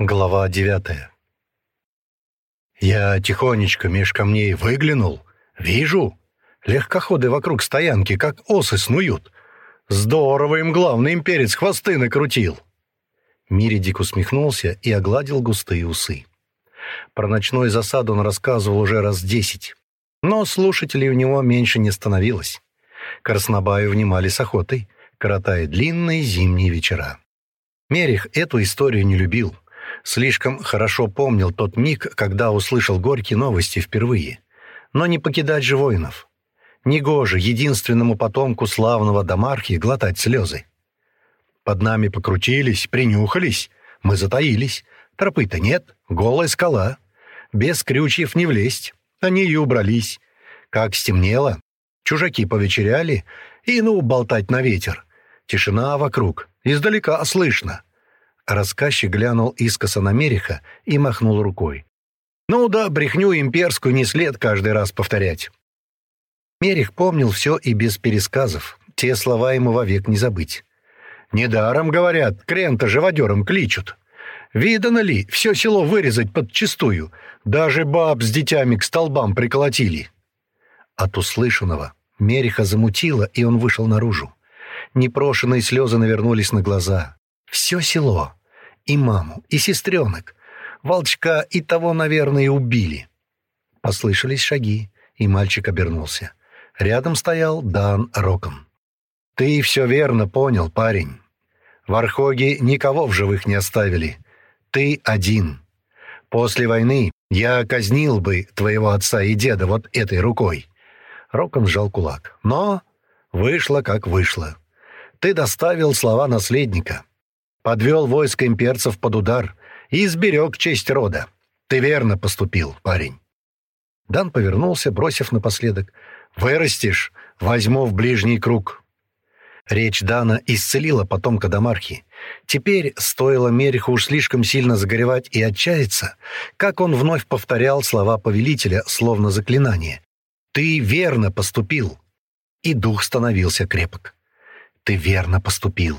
Глава девятая. Я тихонечко меж камней выглянул. Вижу, легкоходы вокруг стоянки, как осы снуют. Здорово им главный имперец хвосты накрутил. Миридик усмехнулся и огладил густые усы. Про ночной засаду он рассказывал уже раз десять. Но слушателей у него меньше не становилось. Краснобаю внимали с охотой, коротая длинные зимние вечера. Мерих эту историю не любил — Слишком хорошо помнил тот миг, когда услышал горькие новости впервые. Но не покидать же воинов. Негоже единственному потомку славного домархи глотать слезы. Под нами покрутились, принюхались, мы затаились. Тропы-то нет, голая скала. Без крючьев не влезть, они и убрались. Как стемнело, чужаки повечеряли, и ну болтать на ветер. Тишина вокруг, издалека слышно — Рассказчик глянул искоса на Мериха и махнул рукой. «Ну да, брехню имперскую не след каждый раз повторять». Мерих помнил все и без пересказов. Те слова ему вовек не забыть. «Недаром, говорят, крента живодером кличут. Видано ли, все село вырезать подчистую. Даже баб с детьми к столбам приколотили». От услышанного Мериха замутило, и он вышел наружу. Непрошенные слезы навернулись на глаза. Все село. И маму, и сестренок. Волчка и того, наверное, убили. Послышались шаги, и мальчик обернулся. Рядом стоял Дан Роком. «Ты все верно понял, парень. В Архоге никого в живых не оставили. Ты один. После войны я казнил бы твоего отца и деда вот этой рукой». Роком сжал кулак. «Но вышло, как вышло. Ты доставил слова наследника подвел войско имперцев под удар и изберег честь рода. Ты верно поступил, парень. Дан повернулся, бросив напоследок. «Вырастешь, возьму в ближний круг». Речь Дана исцелила потомка Дамархи. Теперь, стоило Мериху уж слишком сильно загоревать и отчаяться, как он вновь повторял слова повелителя, словно заклинание. «Ты верно поступил!» И дух становился крепок. «Ты верно поступил!»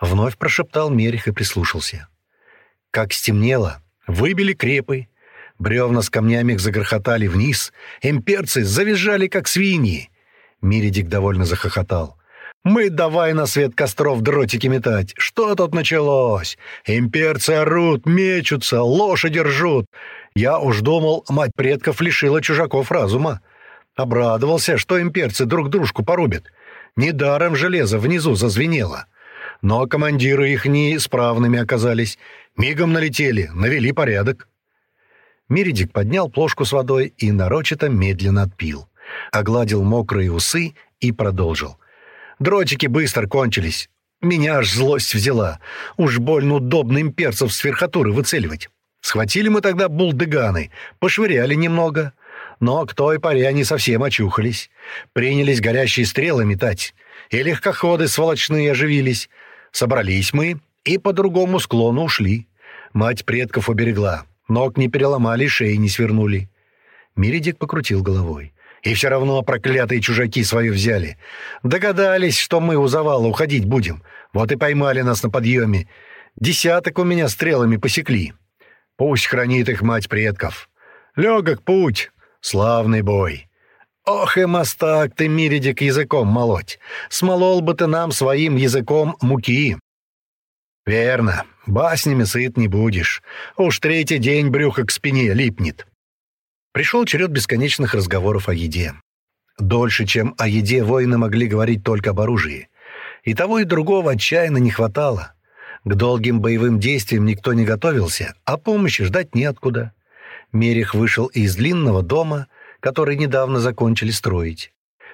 вновь прошептал Мерих и прислушался. Как стемнело, выбили крепы, бревна с камнями их загрохотали вниз, имперцы завизжали, как свиньи. Меридик довольно захохотал. «Мы давай на свет костров дротики метать! Что тут началось? Имперцы орут, мечутся, лошади ржут! Я уж думал, мать предков лишила чужаков разума. Обрадовался, что имперцы друг дружку порубят. Недаром железо внизу зазвенело» но командиры их неисправными оказались. Мигом налетели, навели порядок. Миридик поднял плошку с водой и нарочито медленно отпил. Огладил мокрые усы и продолжил. «Дротики быстро кончились. Меня аж злость взяла. Уж больно удобно им перцев с верхотуры выцеливать. Схватили мы тогда булдыганы, пошвыряли немного. Но к той паре они совсем очухались. Принялись горящие стрелы метать. И легкоходы сволочные оживились. Собрались мы и по другому склону ушли. Мать предков уберегла, ног не переломали, шеи не свернули. Миридик покрутил головой. И все равно проклятые чужаки свое взяли. Догадались, что мы у завала уходить будем. Вот и поймали нас на подъеме. Десяток у меня стрелами посекли. Пусть хранит их мать предков. Легок путь, славный бой. «Ох и мастак ты, Миридик, языком молоть! Смолол бы ты нам своим языком муки!» «Верно, баснями сыт не будешь. Уж третий день брюхо к спине липнет». Пришел черед бесконечных разговоров о еде. Дольше, чем о еде, воины могли говорить только об оружии. И того, и другого отчаянно не хватало. К долгим боевым действиям никто не готовился, а помощи ждать неоткуда. Мерих вышел из длинного дома — которые недавно закончили строить.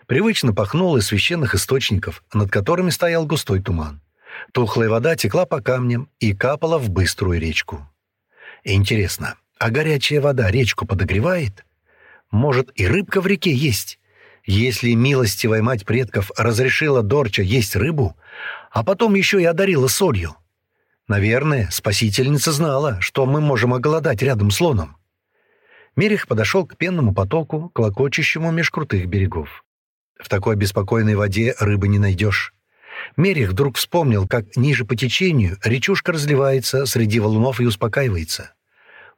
Привычно пахнуло из священных источников, над которыми стоял густой туман. Тухлая вода текла по камням и капала в быструю речку. Интересно, а горячая вода речку подогревает? Может, и рыбка в реке есть? Если милостивая мать предков разрешила Дорча есть рыбу, а потом еще и одарила солью. Наверное, спасительница знала, что мы можем оголодать рядом с лоном. Мирих подошел к пенному потоку, клокочущему меж крутых берегов. В такой беспокойной воде рыбы не найдешь. Мерих вдруг вспомнил, как ниже по течению речушка разливается среди валунов и успокаивается.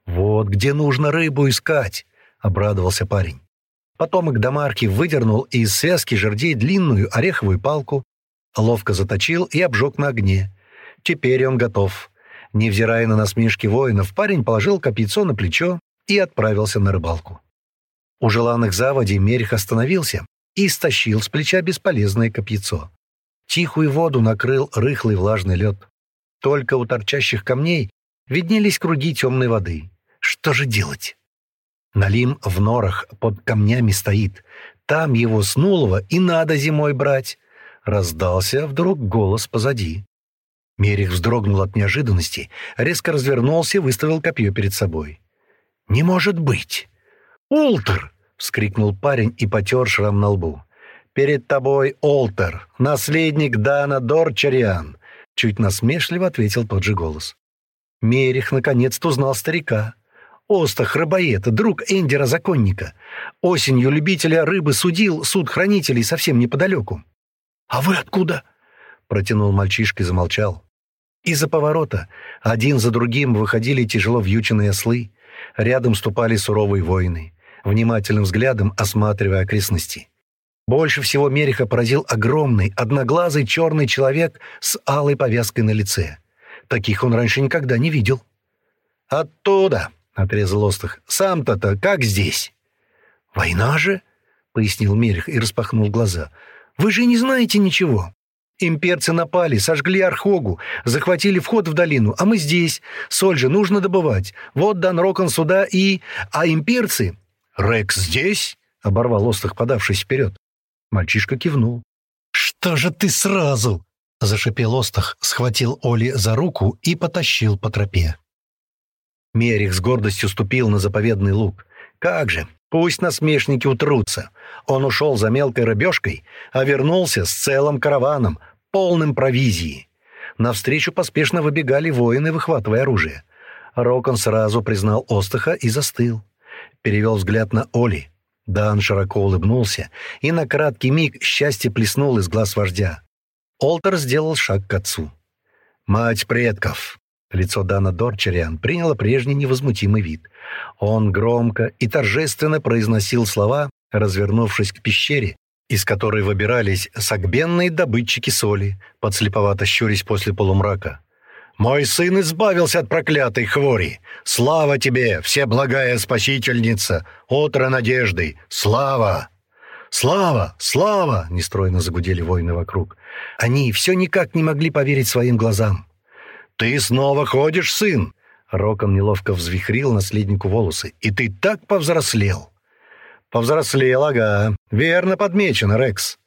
«Вот где нужно рыбу искать!» — обрадовался парень. Потомок Дамарки выдернул из связки жердей длинную ореховую палку, ловко заточил и обжег на огне. Теперь он готов. Невзирая на насмешки воинов, парень положил копьецо на плечо и отправился на рыбалку. У желанных заводей Мерих остановился и стащил с плеча бесполезное копьецо. Тихую воду накрыл рыхлый влажный лед. Только у торчащих камней виднелись круги темной воды. Что же делать? Налим в норах под камнями стоит. Там его снулого и надо зимой брать. Раздался вдруг голос позади. Мерих вздрогнул от неожиданности, резко развернулся и выставил копье перед собой. «Не может быть!» «Ултер!» — вскрикнул парень и потер шрам на лбу. «Перед тобой Олтер, наследник Дана Дорчариан!» — чуть насмешливо ответил тот же голос. Мерих наконец-то узнал старика. Остах Рыбоета, друг Эндера Законника. Осенью любителя рыбы судил суд хранителей совсем неподалеку. «А вы откуда?» — протянул мальчишка и замолчал. Из-за поворота один за другим выходили тяжело вьюченные ослы. Рядом ступали суровые воины, внимательным взглядом осматривая окрестности. Больше всего Мереха поразил огромный, одноглазый черный человек с алой повязкой на лице. Таких он раньше никогда не видел. «Оттуда!» — отрезал Остах. «Сам-то-то как здесь?» «Война же!» — пояснил Мерех и распахнул глаза. «Вы же не знаете ничего!» Имперцы напали, сожгли Архогу, захватили вход в долину, а мы здесь. Соль же нужно добывать. Вот дан Рокон сюда и... А имперцы...» «Рекс здесь?» — оборвал Остах, подавшись вперед. Мальчишка кивнул. «Что же ты сразу?» — зашипел Остах, схватил Оли за руку и потащил по тропе. Мерих с гордостью ступил на заповедный луг. «Как же! Пусть насмешники утрутся. Он ушел за мелкой рыбешкой, а вернулся с целым караваном, полным провизии. Навстречу поспешно выбегали воины, выхватывая оружие. Рокон сразу признал Остаха и застыл. Перевел взгляд на Оли. Дан широко улыбнулся, и на краткий миг счастье плеснуло из глаз вождя. Олтер сделал шаг к отцу. «Мать предков!» Лицо Дана Дорчериан приняло прежний невозмутимый вид. Он громко и торжественно произносил слова, развернувшись к пещере, из которой выбирались согбенные добытчики соли, подслеповато щурясь после полумрака. «Мой сын избавился от проклятой хвори! Слава тебе, всеблагая спасительница! отра надежды! Слава!» «Слава! Слава!» — нестройно загудели воины вокруг. Они все никак не могли поверить своим глазам. «Ты снова ходишь, сын!» Роком неловко взвихрил наследнику волосы. «И ты так повзрослел!» Повзрослел, ага. Верно подмечен, Рекс.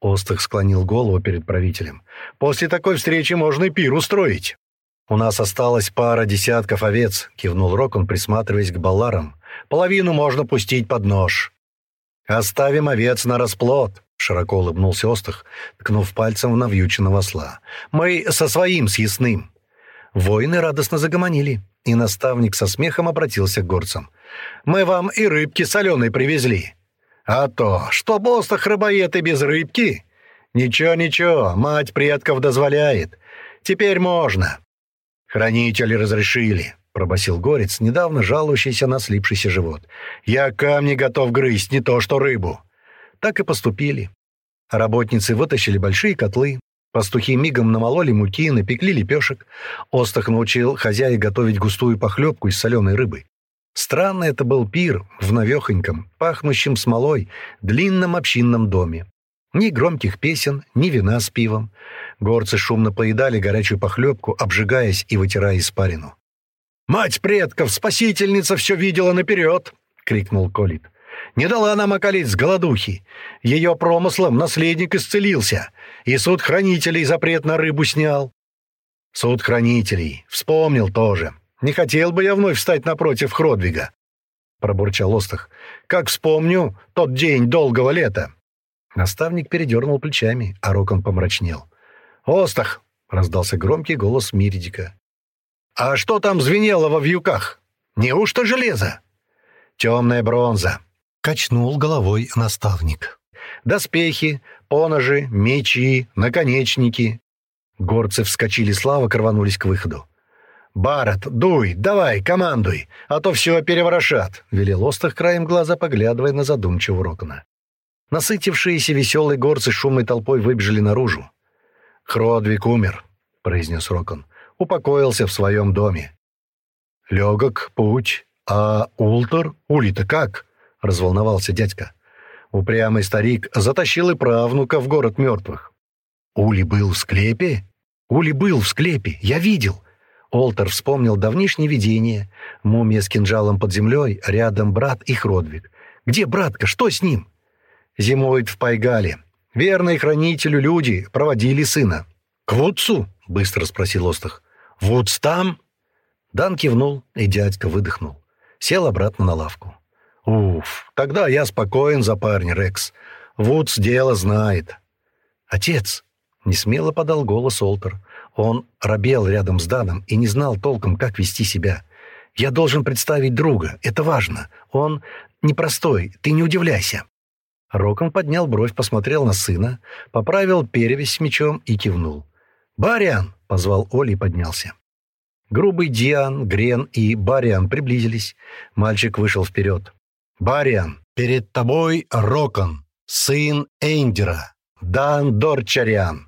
Остах склонил голову перед правителем. «После такой встречи можно и пир устроить». «У нас осталась пара десятков овец», — кивнул Рокон, присматриваясь к баларам. «Половину можно пустить под нож». «Оставим овец на расплод», — широко улыбнулся Остах, ткнув пальцем в навьюченного осла. «Мы со своим съестным». Воины радостно загомонили, и наставник со смехом обратился к горцам. Мы вам и рыбки соленой привезли. А то, что босса храбоеты без рыбки? Ничего-ничего, мать предков дозволяет. Теперь можно. Хранители разрешили, пробасил Горец, недавно жалующийся на слипшийся живот. Я камни готов грызть, не то что рыбу. Так и поступили. Работницы вытащили большие котлы, Пастухи мигом намололи муки, напекли лепешек. Остах научил хозяя готовить густую похлебку из соленой рыбы. Странно это был пир в навехоньком, пахнущем смолой, длинном общинном доме. Ни громких песен, ни вина с пивом. Горцы шумно поедали горячую похлебку, обжигаясь и вытирая испарину. «Мать предков, спасительница, все видела наперед!» — крикнул Колит. «Не дала нам околеть с голодухи. Ее промыслом наследник исцелился, и суд хранителей запрет на рыбу снял». «Суд хранителей. Вспомнил тоже», Не хотел бы я вновь встать напротив Хродвига. Пробурчал Остах. Как вспомню тот день долгого лета. Наставник передернул плечами, а Рокон помрачнел. «Остах!» — раздался громкий голос Миридика. «А что там звенело во вьюках? Неужто железо?» «Темная бронза», Качнул головой наставник. Доспехи, поножи, мечи, наконечники. Горцы вскочили слава, рванулись к выходу. «Барат, дуй, давай, командуй, а то все переворошат», — велел Остах краем глаза, поглядывая на задумчивого Рокона. Насытившиеся веселые горцы шумной толпой выбежали наружу. «Хродвик умер», — произнес Рокон. «Упокоился в своем доме». «Легок путь, а Ултер? Ули-то как?» — разволновался дядька. Упрямый старик затащил и правнука в город мертвых. «Ули был в склепе?» «Ули был в склепе, я видел». Олтер вспомнил давнишнее видение. Мумия с кинжалом под землей, рядом брат и Хродвиг. «Где братка? Что с ним?» «Зимует в Пайгале. Верные хранителю люди проводили сына». «К Вудсу?» — быстро спросил Остах. «Вудс там?» Дан кивнул, и дядька выдохнул. Сел обратно на лавку. «Уф, тогда я спокоен за парня, Рекс. Вудс дело знает». «Отец!» Несмело подал голос Олтер. Он робел рядом с Даном и не знал толком, как вести себя. «Я должен представить друга. Это важно. Он непростой. Ты не удивляйся». Роком поднял бровь, посмотрел на сына, поправил перевязь мечом и кивнул. «Бариан!» — позвал Оли и поднялся. Грубый Диан, Грен и Бариан приблизились. Мальчик вышел вперед. «Бариан, перед тобой Рокон, сын Эндера, Дан Дорчариан.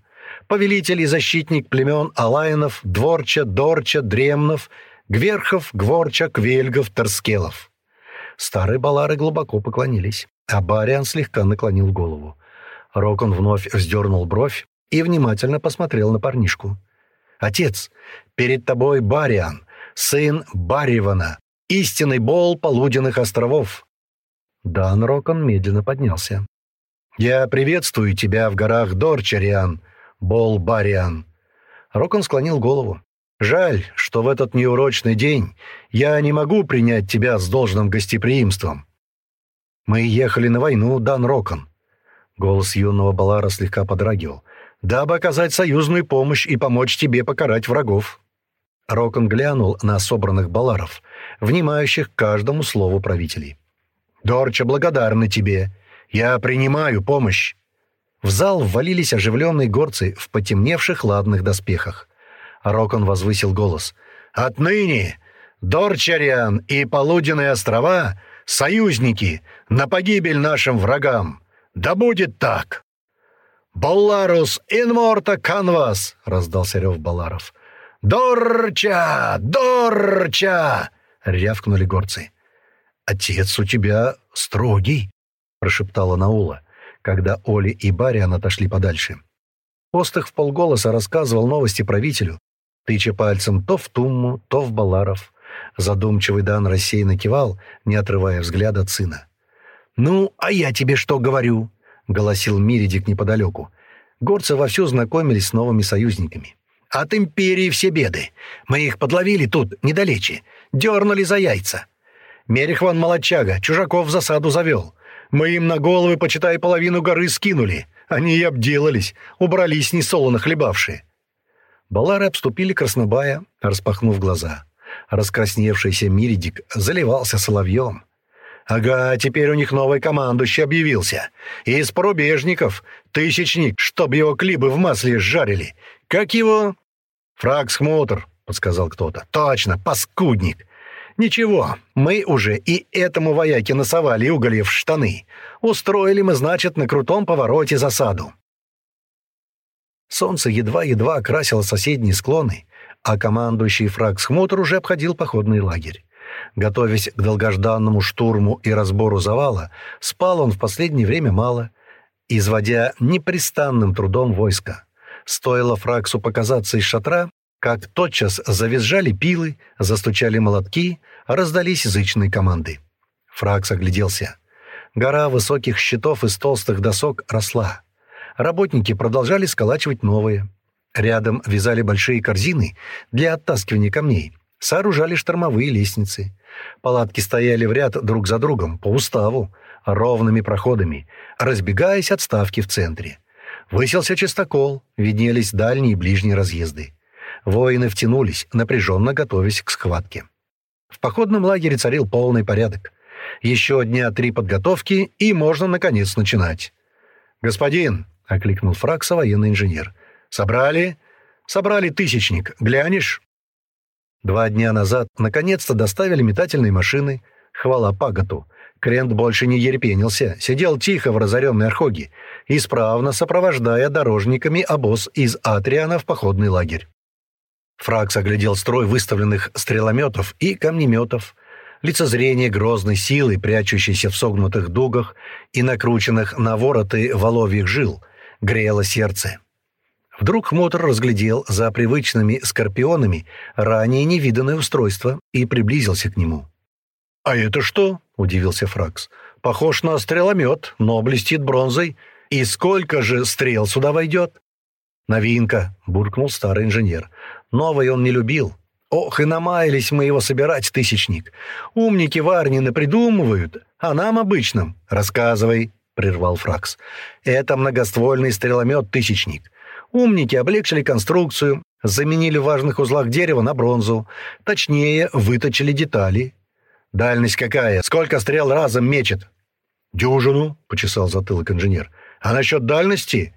Повелитель и защитник племен Алайнов, Дворча, Дорча, Дремнов, Гверхов, Гворчак, Вельгов, Торскелов. Старые балары глубоко поклонились, а Бариан слегка наклонил голову. Рокон вновь вздернул бровь и внимательно посмотрел на парнишку. «Отец, перед тобой Бариан, сын Баривана, истинный бол полуденных островов». Дан Рокон медленно поднялся. «Я приветствую тебя в горах Дорчариан», бол Бариан». Рокон склонил голову. «Жаль, что в этот неурочный день я не могу принять тебя с должным гостеприимством». «Мы ехали на войну, Дан Рокон». Голос юного Балара слегка подрагивал дабы оказать союзную помощь и помочь тебе покарать врагов». Рокон глянул на собранных баларов, внимающих каждому слову правителей. «Дорча благодарны тебе. Я принимаю помощь». В зал ввалились оживленные горцы в потемневших ладных доспехах. Рокон возвысил голос. «Отныне Дорчариан и Полуденные острова — союзники на погибель нашим врагам! Да будет так!» «Боларус инморта канвас!» — раздался рев Боларов. «Дорча! Дорча!» — рявкнули горцы. «Отец у тебя строгий!» — прошептала Наула. — когда Оля и Бариан отошли подальше. Остых в полголоса рассказывал новости правителю, тыча пальцем то в Тумму, то в Баларов. Задумчивый Дан рассеянно кивал, не отрывая взгляда от сына. «Ну, а я тебе что говорю?» — голосил Миридик неподалеку. Горцы вовсю знакомились с новыми союзниками. «От империи все беды. Мы их подловили тут, недалече. Дернули за яйца. Мерехван молодчага, чужаков в засаду завел. Мы им на головы, почитай, половину горы скинули. Они и обделались, убрались несолоно хлебавшие. Балары обступили Краснобая, распахнув глаза. Раскрасневшийся Миридик заливался соловьем. «Ага, теперь у них новый командующий объявился. Из порубежников. Тысячник, чтоб его клибы в масле сжарили. Как его?» «Фраг Смутер», — подсказал кто-то. «Точно, паскудник. Ничего, мы уже и этому вояке носовали угольев в штаны. Устроили мы, значит, на крутом повороте засаду. Солнце едва-едва окрасило соседние склоны, а командующий фраг Схмутр уже обходил походный лагерь. Готовясь к долгожданному штурму и разбору завала, спал он в последнее время мало, изводя непрестанным трудом войска. Стоило Фраксу показаться из шатра, как тотчас завизжали пилы, застучали молотки, раздались язычные команды. Фракс огляделся. Гора высоких щитов из толстых досок росла. Работники продолжали сколачивать новые. Рядом вязали большие корзины для оттаскивания камней, сооружали штормовые лестницы. Палатки стояли в ряд друг за другом, по уставу, ровными проходами, разбегаясь от ставки в центре. Выселся частокол, виднелись дальние и ближние разъезды. Воины втянулись, напряженно готовясь к схватке. В походном лагере царил полный порядок. Еще дня три подготовки, и можно, наконец, начинать. «Господин!» — окликнул Фракса военный инженер. «Собрали?» «Собрали тысячник. Глянешь?» Два дня назад наконец-то доставили метательные машины. Хвала Паготу. Крент больше не ерепенился, сидел тихо в разоренной Архоге, исправно сопровождая дорожниками обоз из Атриана в походный лагерь. Фракс оглядел строй выставленных стрелометов и камнеметов, лицезрение грозной силы, прячущейся в согнутых дугах и накрученных на вороты воловьих жил, грело сердце. Вдруг мотор разглядел за привычными скорпионами ранее невиданное устройство и приблизился к нему. «А это что?» — удивился Фракс. «Похож на стреломет, но блестит бронзой. И сколько же стрел сюда войдет?» «Новинка», — буркнул старый инженер. Новый он не любил. Ох, и намаялись мы его собирать, тысячник. Умники варнины придумывают, а нам обычным. Рассказывай, — прервал Фракс. Это многоствольный стреломет, тысячник. Умники облегчили конструкцию, заменили в важных узлах дерева на бронзу. Точнее, выточили детали. Дальность какая? Сколько стрел разом мечет? Дюжину, — почесал затылок инженер. А насчет дальности?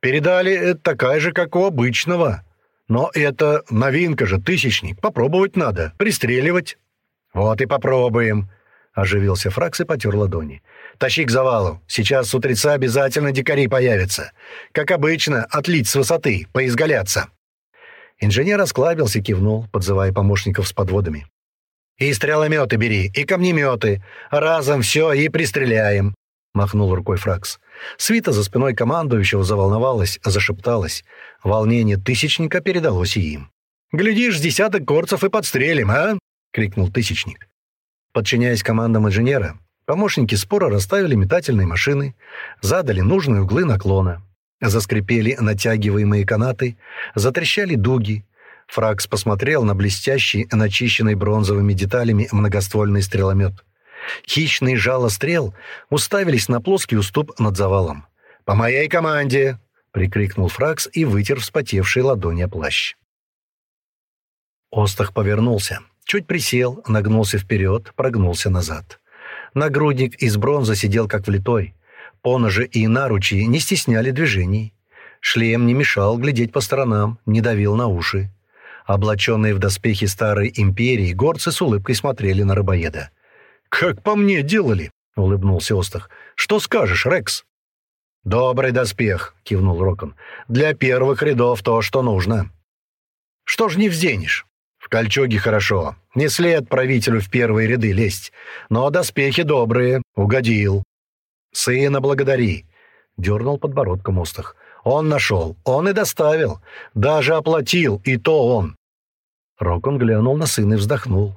Передали э, такая же, как у обычного. Но это новинка же, тысячник. Попробовать надо. Пристреливать. Вот и попробуем. Оживился Фракс и потер ладони. «Тащи к завалу. Сейчас с утреца обязательно дикари появятся. Как обычно, отлить с высоты, поизгаляться». Инженер расклабился, кивнул, подзывая помощников с подводами. «И стрелометы бери, и камнеметы. Разом все и пристреляем. махнул рукой Фракс. Свита за спиной командующего заволновалась, зашепталась. Волнение тысячника передалось и им. «Глядишь, десяток корцев и подстрелим, а?» — крикнул тысячник. Подчиняясь командам инженера, помощники спора расставили метательные машины, задали нужные углы наклона. Заскрипели натягиваемые канаты, затрещали дуги. Фракс посмотрел на блестящий, начищенный бронзовыми деталями многоствольный стреломет. Хищные жало стрел уставились на плоский уступ над завалом. «По моей команде!» — прикрикнул Фракс и вытер вспотевшие ладони о плащ. Остах повернулся. Чуть присел, нагнулся вперед, прогнулся назад. Нагрудник из бронзы сидел как влитой. Поножи и наручи не стесняли движений. Шлем не мешал глядеть по сторонам, не давил на уши. Облаченные в доспехи старой империи, горцы с улыбкой смотрели на рыбоеда. «Как по мне делали!» — улыбнулся Остах. «Что скажешь, Рекс?» «Добрый доспех!» — кивнул Рокон. «Для первых рядов то, что нужно». «Что ж не взденешь?» «В кольчуге хорошо. Не след правителю в первые ряды лезть. Но доспехи добрые. Угодил». «Сына благодари!» — дернул подбородком Остах. «Он нашел. Он и доставил. Даже оплатил. И то он». Рокон глянул на сына и вздохнул.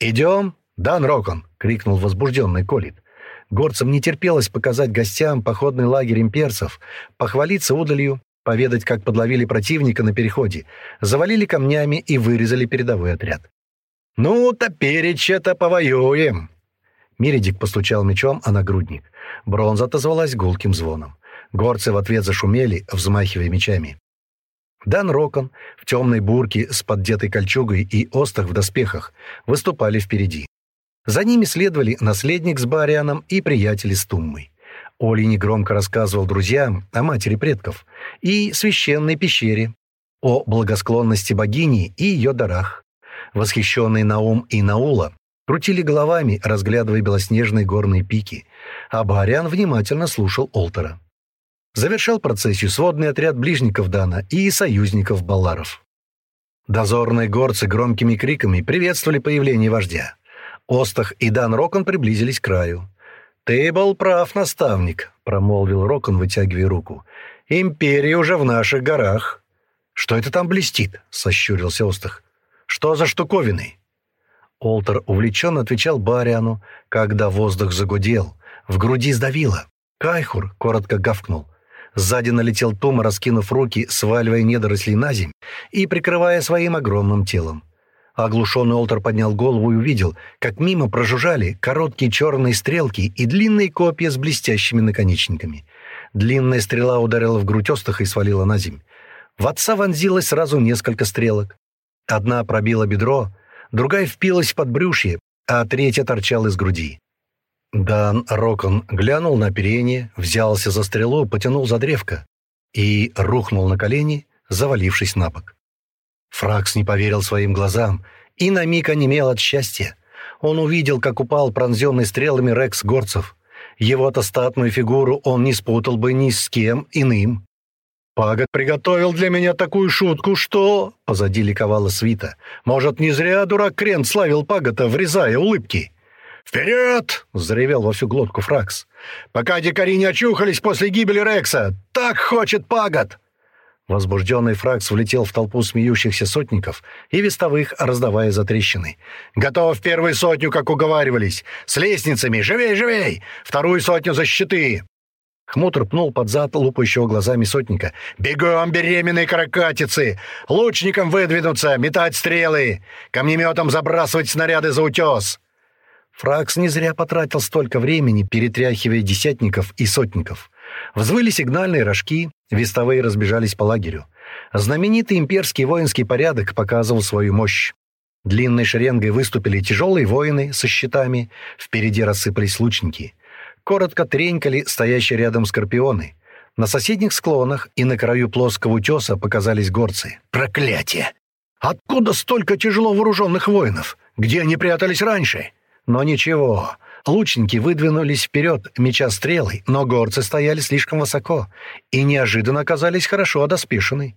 «Идем?» «Дан Рокон!» — крикнул возбужденный Колит. Горцам не терпелось показать гостям походный лагерь имперцев, похвалиться удалью поведать, как подловили противника на переходе, завалили камнями и вырезали передовой отряд. «Ну, топереча-то повоюем!» Мередик постучал мечом о нагрудник. Бронза отозвалась гулким звоном. Горцы в ответ зашумели, взмахивая мечами. Дан Рокон в темной бурке с поддетой кольчугой и остах в доспехах выступали впереди. За ними следовали наследник с Барианом и приятели с Туммой. Оли негромко рассказывал друзьям о матери предков и священной пещере, о благосклонности богини и ее дарах. Восхищенные Наум и Наула крутили головами, разглядывая белоснежные горные пики, а Бариан внимательно слушал Олтера. Завершал процессию сводный отряд ближников Дана и союзников Балларов. Дозорные горцы громкими криками приветствовали появление вождя. Остах и Дан Рокон приблизились к краю. «Ты был прав, наставник», — промолвил Рокон, вытягивая руку. «Империя уже в наших горах». «Что это там блестит?» — сощурился Остах. «Что за штуковины?» Олтер увлеченно отвечал Бариану, когда воздух загудел. В груди сдавило. Кайхур коротко гавкнул. Сзади налетел Тума, раскинув руки, сваливая недоросли на земь и прикрывая своим огромным телом. Оглушенный Олтер поднял голову и увидел, как мимо прожужжали короткие черные стрелки и длинные копья с блестящими наконечниками. Длинная стрела ударила в грудь остаха и свалила на земь. В отца вонзилось сразу несколько стрелок. Одна пробила бедро, другая впилась под брюшье, а третья торчала из груди. Дан Рокон глянул на оперение, взялся за стрелу, потянул за древко и рухнул на колени, завалившись на бок. Фракс не поверил своим глазам и на миг онемел от счастья. Он увидел, как упал пронзенный стрелами Рекс Горцев. Его-то статную фигуру он не спутал бы ни с кем иным. «Пагод приготовил для меня такую шутку, что...» — позади ликовала свита. «Может, не зря дурак Крент славил Пагота, врезая улыбки?» «Вперед!» — взревел во всю глотку Фракс. «Пока дикари не очухались после гибели Рекса! Так хочет Пагод!» Возбужденный Фракс влетел в толпу смеющихся сотников и вестовых, раздавая затрещины. «Готов первую сотню, как уговаривались! С лестницами! Живей, живей! Вторую сотню за щиты!» Хмутр пнул под зад лупающего глазами сотника. «Бегом, беременные каракатицы! Лучникам выдвинуться, метать стрелы! Камнеметом забрасывать снаряды за утес!» Фракс не зря потратил столько времени, перетряхивая десятников и сотников. Взвыли сигнальные рожки, Вестовые разбежались по лагерю. Знаменитый имперский воинский порядок показывал свою мощь. Длинной шеренгой выступили тяжелые воины со щитами, впереди рассыпались лучники. Коротко тренькали стоящие рядом скорпионы. На соседних склонах и на краю плоского утеса показались горцы. «Проклятие! Откуда столько тяжело вооруженных воинов? Где они прятались раньше?» «Но ничего, Лучники выдвинулись вперед, меча стрелы, но горцы стояли слишком высоко и неожиданно оказались хорошо одоспешены.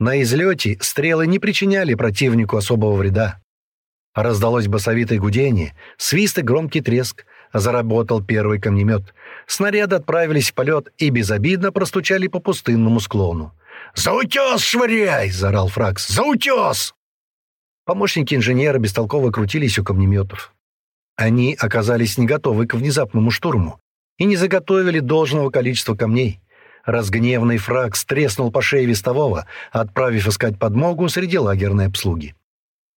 На излете стрелы не причиняли противнику особого вреда. Раздалось басовитое гудение, свист и громкий треск. Заработал первый камнемет. Снаряды отправились в полет и безобидно простучали по пустынному склону. «За утес швыряй!» — заорал Фракс. «За утес!» Помощники инженера бестолково крутились у камнеметов. Они оказались не готовы к внезапному штурму и не заготовили должного количества камней. Разгневанный фраг стреснул по шее вестового, отправив искать подмогу среди лагерной обслуги.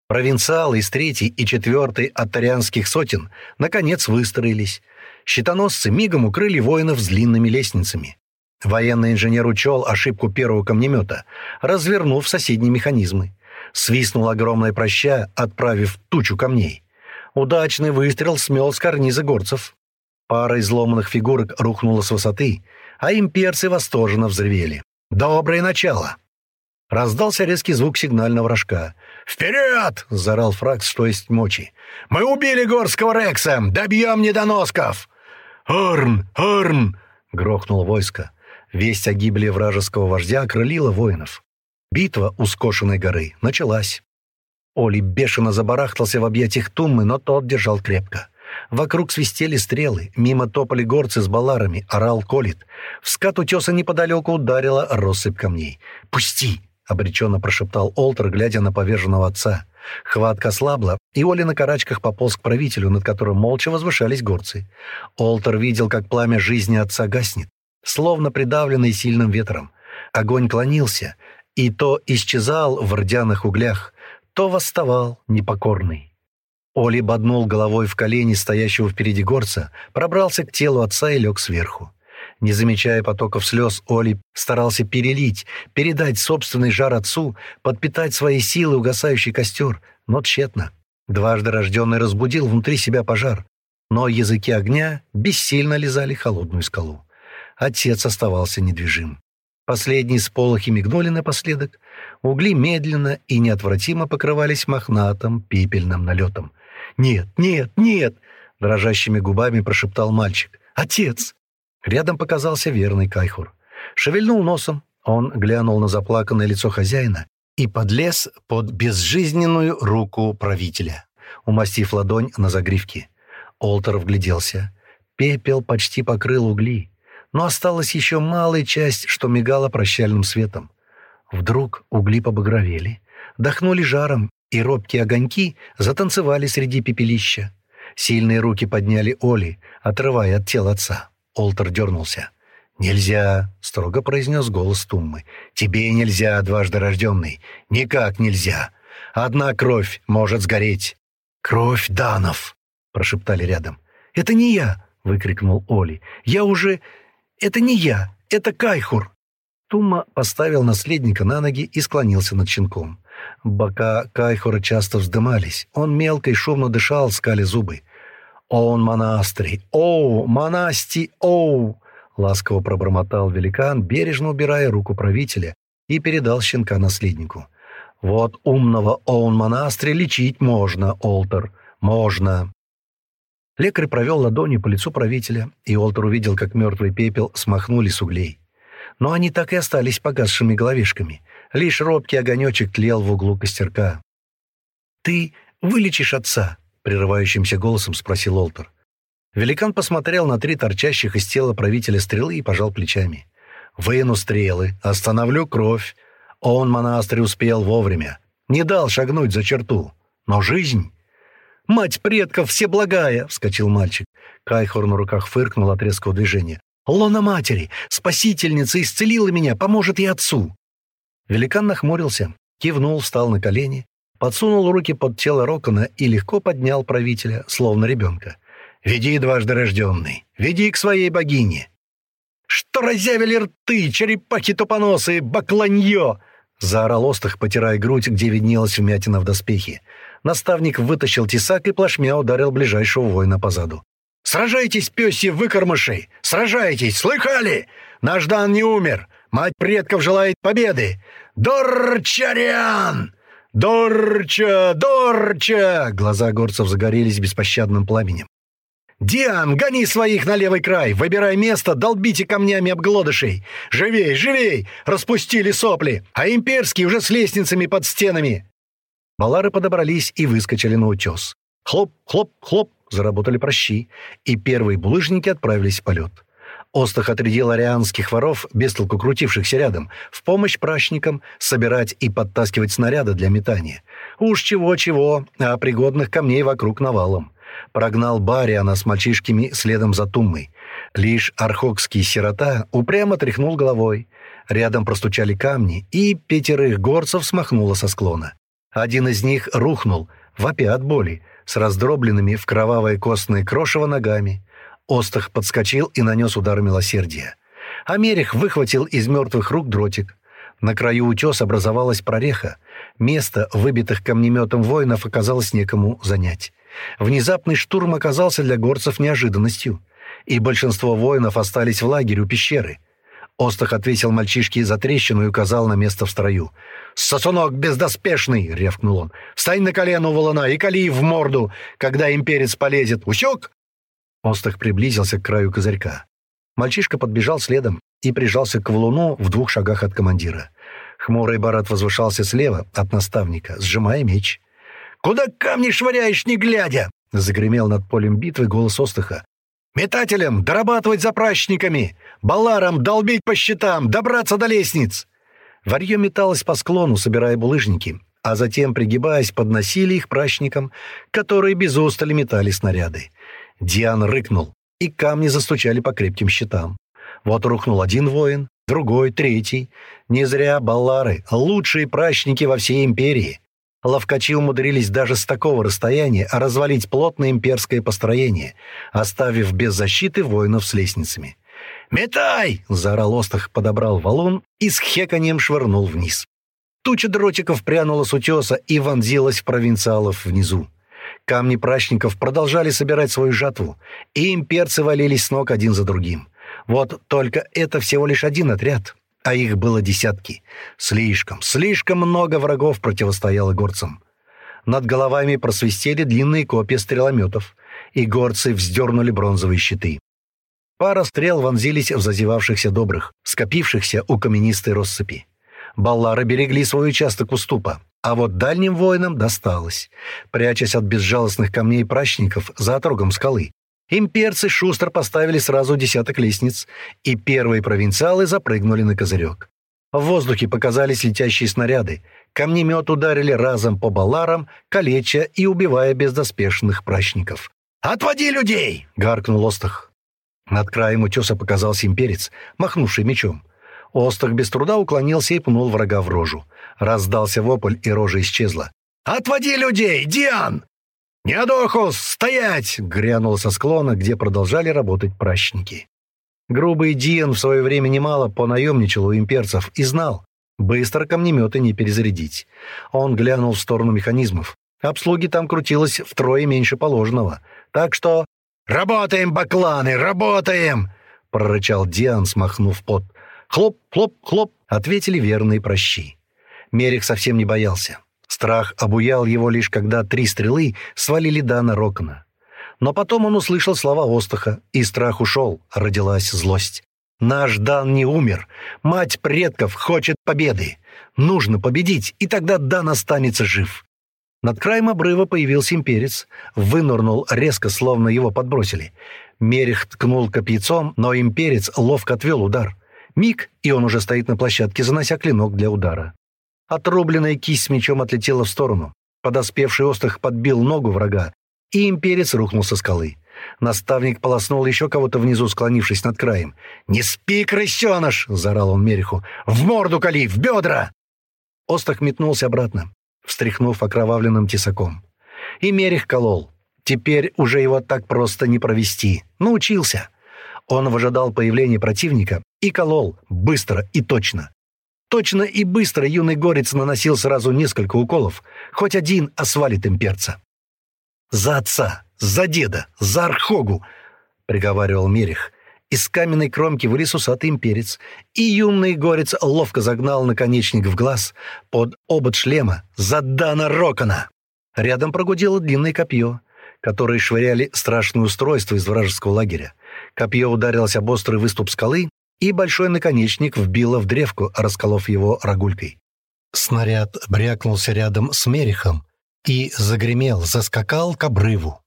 Провинциалы из третьей и четвертой оттарианских сотен наконец выстроились. Щитоносцы мигом укрыли воинов с длинными лестницами. Военный инженер учел ошибку первого камнемета, развернув соседние механизмы. Свистнула огромная проща, отправив тучу камней. Удачный выстрел смел с карниза горцев. Пара изломанных фигурок рухнула с высоты, а имперцы восторженно взревели. «Доброе начало!» Раздался резкий звук сигнального рожка. «Вперед!» — заорал Фракс, что есть мочи. «Мы убили горского Рекса! Добьем недоносков!» «Орн! Орн!» — грохнуло войско. Весть о гибели вражеского вождя окрылила воинов. Битва у скошенной горы началась. Оли бешено забарахтался в объятиях Туммы, но тот держал крепко. Вокруг свистели стрелы, мимо топали горцы с баларами, орал колит. В скат утеса неподалеку ударила россыпь камней. «Пусти!» — обреченно прошептал Олтер, глядя на поверженного отца. Хватка слабла, и Оли на карачках пополз к правителю, над которым молча возвышались горцы. Олтер видел, как пламя жизни отца гаснет, словно придавленный сильным ветром. Огонь клонился, и то исчезал в рдяных углях то восставал непокорный. Оли боднул головой в колени стоящего впереди горца, пробрался к телу отца и лег сверху. Не замечая потоков слез, Оли старался перелить, передать собственный жар отцу, подпитать свои силы угасающий костер, но тщетно. Дважды рожденный разбудил внутри себя пожар, но языки огня бессильно лизали холодную скалу. Отец оставался недвижим. Последние сполохи мигнули напоследок, Угли медленно и неотвратимо покрывались мохнатым пепельным налетом. «Нет, нет, нет!» — дрожащими губами прошептал мальчик. «Отец!» Рядом показался верный Кайхур. Шевельнул носом, он глянул на заплаканное лицо хозяина и подлез под безжизненную руку правителя, умастив ладонь на загривке. Олтер вгляделся. Пепел почти покрыл угли, но осталась еще малая часть, что мигала прощальным светом. Вдруг угли побагровели, дохнули жаром, и робкие огоньки затанцевали среди пепелища. Сильные руки подняли Оли, отрывая от тела отца. Олтер дернулся. «Нельзя!» — строго произнес голос Туммы. «Тебе нельзя, дважды рожденный! Никак нельзя! Одна кровь может сгореть!» «Кровь Данов!» — прошептали рядом. «Это не я!» — выкрикнул Оли. «Я уже... Это не я! Это Кайхур!» Тумма поставил наследника на ноги и склонился над щенком. Бока Кайхора часто вздымались. Он мелко и шумно дышал, скали зубы. «Он монастырь! Оу! Монасти! Оу!» Ласково пробормотал великан, бережно убирая руку правителя, и передал щенка наследнику. «Вот умного Оун монастыря лечить можно, Олтер! Можно!» Лекарь провел ладонью по лицу правителя, и Олтер увидел, как мертвый пепел смахнули с углей. Но они так и остались погасшими головешками. Лишь робкий огонечек тлел в углу костерка. «Ты вылечишь отца?» — прерывающимся голосом спросил Олтер. Великан посмотрел на три торчащих из тела правителя стрелы и пожал плечами. «Выну стрелы, остановлю кровь. Он, монастырь, успел вовремя. Не дал шагнуть за черту. Но жизнь...» «Мать предков, всеблагая!» — вскочил мальчик. Кайхор на руках фыркнул от резкого движения. Лона матери, спасительница, исцелила меня, поможет и отцу!» Великан нахмурился, кивнул, встал на колени, подсунул руки под тело Рокона и легко поднял правителя, словно ребенка. «Веди, дважды рожденный, веди к своей богине!» «Что разявили рты, черепахи-тупоносы, бакланье!» — заорал Остах, потирая грудь, где виднелась вмятина в доспехе. Наставник вытащил тесак и плашмя ударил ближайшего воина по заду. Сражайтесь, пёси выкормыши! Сражайтесь! Слыхали? Наждан не умер! Мать предков желает победы! Дорчарян!» «Дорча! Дорча!» Глаза горцев загорелись беспощадным пламенем. «Диан, гони своих на левый край! Выбирай место, долбите камнями обглодышей! Живей, живей! Распустили сопли! А имперские уже с лестницами под стенами!» Балары подобрались и выскочили на утес. Хлоп, хлоп, хлоп, заработали прощи, и первые булыжники отправились в полет. Остах отрядил арианских воров, бестолку крутившихся рядом, в помощь прачникам собирать и подтаскивать снаряды для метания. Уж чего-чего, а пригодных камней вокруг навалом. Прогнал Бариана с мальчишками следом за Туммой. Лишь архокский сирота упрямо тряхнул головой. Рядом простучали камни, и пятерых горцев смахнуло со склона. Один из них рухнул, вопя от боли, с раздробленными в кровавые костные крошево ногами. Остах подскочил и нанес удар милосердия. Америх выхватил из мертвых рук дротик. На краю утес образовалась прореха. Место выбитых камнеметом воинов оказалось некому занять. Внезапный штурм оказался для горцев неожиданностью, и большинство воинов остались в лагере у пещеры — Остах ответил мальчишке за трещину и указал на место в строю. «Сосунок бездоспешный!» — рявкнул он. «Встань на колено у и кали в морду, когда имперец полезет! Усек!» Остах приблизился к краю козырька. Мальчишка подбежал следом и прижался к валуну в двух шагах от командира. Хмурый барат возвышался слева от наставника, сжимая меч. «Куда камни швыряешь, не глядя?» — загремел над полем битвы голос Остаха метателям, дорабатывать запрачниками, баларам, долбить по щитам, добраться до лестниц!» Варье металось по склону, собирая булыжники, а затем, пригибаясь, подносили их прачникам, которые без устали метали снаряды. Диан рыкнул, и камни застучали по крепким щитам. Вот рухнул один воин, другой, третий. Не зря баллары — лучшие прачники во всей империи. Ловкачи умудрились даже с такого расстояния развалить плотное имперское построение, оставив без защиты воинов с лестницами. «Метай!» — заорал Остах, подобрал валун и с хеканьем швырнул вниз. Туча дротиков прянула с утеса и вонзилась в провинциалов внизу. Камни прачников продолжали собирать свою жатву, и имперцы валились с ног один за другим. Вот только это всего лишь один отряд. а их было десятки. Слишком, слишком много врагов противостояло горцам. Над головами просвистели длинные копья стрелометов, и горцы вздернули бронзовые щиты. Пара стрел вонзились в зазевавшихся добрых, скопившихся у каменистой россыпи. Баллары берегли свой участок уступа, а вот дальним воинам досталось. Прячась от безжалостных камней прачников за отрогом Имперцы шустро поставили сразу десяток лестниц, и первые провинциалы запрыгнули на козырек. В воздухе показались летящие снаряды. Камнемет ударили разом по баларам, калеча и убивая бездоспешных прачников. «Отводи людей!» — гаркнул Остах. Над краем утеса показался имперец, махнувший мечом. Остах без труда уклонился и пнул врага в рожу. Раздался вопль, и рожа исчезла. «Отводи людей! Диан! «Неодохус, стоять!» — грянул со склона, где продолжали работать пращники. Грубый Диен в свое время немало понаемничал у имперцев и знал, быстро камнеметы не перезарядить. Он глянул в сторону механизмов. Обслуги там крутилось втрое меньше положенного. Так что... «Работаем, бакланы, работаем!» — прорычал Диан, смахнув пот. «Хлоп, хлоп, хлоп!» — ответили верные прощи. Мерих совсем не боялся. Страх обуял его лишь когда три стрелы свалили Дана Рокна. Но потом он услышал слова Остаха, и страх ушел, родилась злость. «Наш Дан не умер. Мать предков хочет победы. Нужно победить, и тогда Дан останется жив». Над краем обрыва появился имперец. вынырнул резко, словно его подбросили. Мерех ткнул копьяцом, но имперец ловко отвел удар. Миг, и он уже стоит на площадке, занося клинок для удара. Отрубленная кисть мечом отлетела в сторону. Подоспевший острых подбил ногу врага, и имперец рухнул со скалы. Наставник полоснул еще кого-то внизу, склонившись над краем. «Не спи, крысеныш!» — заорал он Мериху. «В морду кали! В бедра!» Остах метнулся обратно, встряхнув окровавленным тесаком. И Мерих колол. Теперь уже его так просто не провести. Научился. Он выжидал появления противника и колол, быстро и точно. Точно и быстро юный горец наносил сразу несколько уколов, хоть один освалит им перца. «За отца! За деда! За Архогу!» — приговаривал Мерих. Из каменной кромки вылез усатый имперец, и юный горец ловко загнал наконечник в глаз под обод шлема За Дана Рокона. Рядом прогудело длинное копье, которое швыряли страшные устройства из вражеского лагеря. Копье ударилось об острый выступ скалы, и большой наконечник вбило в древку, расколов его рогулькой. Снаряд брякнулся рядом с Мерехом и загремел, заскакал к обрыву.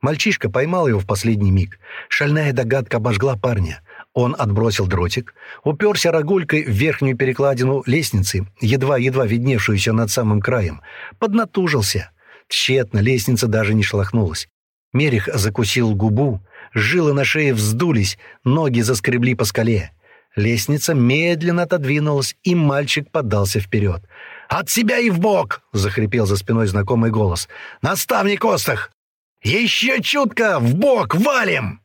Мальчишка поймал его в последний миг. Шальная догадка обожгла парня. Он отбросил дротик, уперся рогулькой в верхнюю перекладину лестницы, едва-едва видневшуюся над самым краем, поднатужился. Тщетно лестница даже не шелохнулась. Мерих закусил губу, жилы на шее вздулись, ноги заскребли по скале. Лестница медленно отодвинулась, и мальчик поддался вперед. «От себя и в бок захрипел за спиной знакомый голос. «Наставник Остах! Еще чутко! в бок Валим!»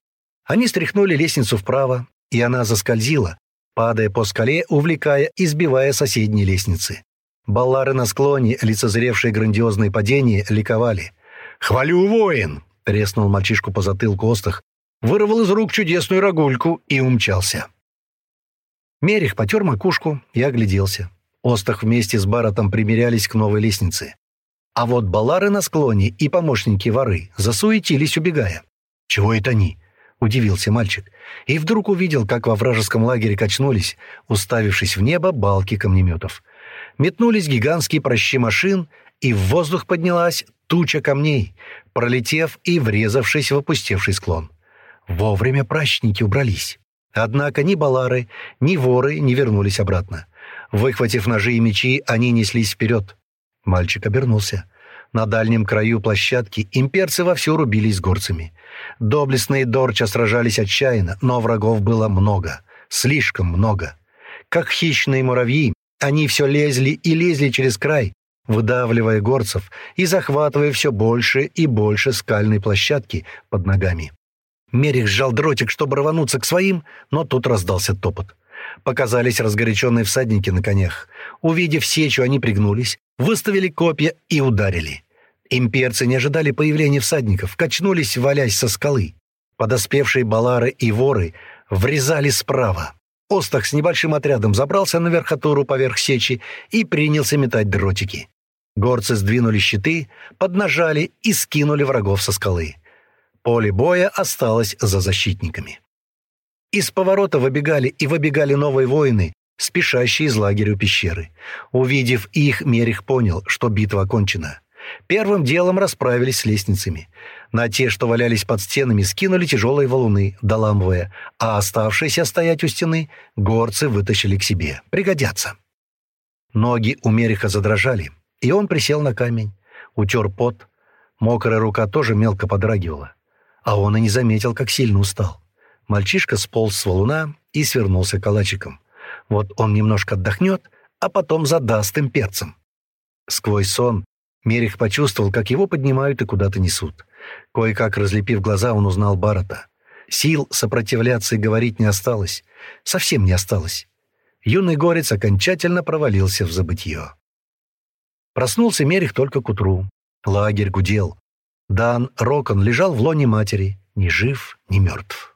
Они стряхнули лестницу вправо, и она заскользила, падая по скале, увлекая и сбивая соседние лестницы. Баллары на склоне, лицезревшие грандиозные падения, ликовали. «Хвалю, воин!» — треснул мальчишку по затылку Остах, вырвал из рук чудесную рогульку и умчался. Мерих потер макушку и огляделся. Остах вместе с Баратом примерялись к новой лестнице. А вот балары на склоне и помощники воры засуетились, убегая. «Чего это они?» — удивился мальчик. И вдруг увидел, как во вражеском лагере качнулись, уставившись в небо балки камнеметов. Метнулись гигантские прощи машин, и в воздух поднялась туча камней, пролетев и врезавшись в опустевший склон. Вовремя прачники убрались. Однако ни балары, ни воры не вернулись обратно. Выхватив ножи и мечи, они неслись вперед. Мальчик обернулся. На дальнем краю площадки имперцы вовсю рубились с горцами. Доблестные Дорча сражались отчаянно, но врагов было много. Слишком много. Как хищные муравьи, они все лезли и лезли через край, выдавливая горцев и захватывая все больше и больше скальной площадки под ногами. Мерих сжал дротик, чтобы рвануться к своим, но тут раздался топот. Показались разгоряченные всадники на конях. Увидев сечу, они пригнулись, выставили копья и ударили. Имперцы не ожидали появления всадников, качнулись, валясь со скалы. Подоспевшие балары и воры врезали справа. Остах с небольшим отрядом забрался на верхотуру поверх сечи и принялся метать дротики. Горцы сдвинули щиты, поднажали и скинули врагов со скалы. Поле боя осталось за защитниками. Из поворота выбегали и выбегали новые воины, спешащие из лагеря у пещеры. Увидев их, Мерих понял, что битва окончена. Первым делом расправились с лестницами. На те, что валялись под стенами, скинули тяжелые валуны, доламывая, а оставшиеся стоять у стены горцы вытащили к себе. Пригодятся. Ноги у Мериха задрожали, и он присел на камень, утер пот. Мокрая рука тоже мелко подрагивала а он и не заметил, как сильно устал. Мальчишка сполз с валуна и свернулся калачиком. Вот он немножко отдохнет, а потом задаст им перцем. Сквозь сон Мерих почувствовал, как его поднимают и куда-то несут. Кое-как разлепив глаза, он узнал Барата. Сил сопротивляться и говорить не осталось. Совсем не осталось. Юный горец окончательно провалился в забытье. Проснулся Мерих только к утру. Лагерь гудел. Дан Рокон лежал в лоне матери, не жив, не мертв.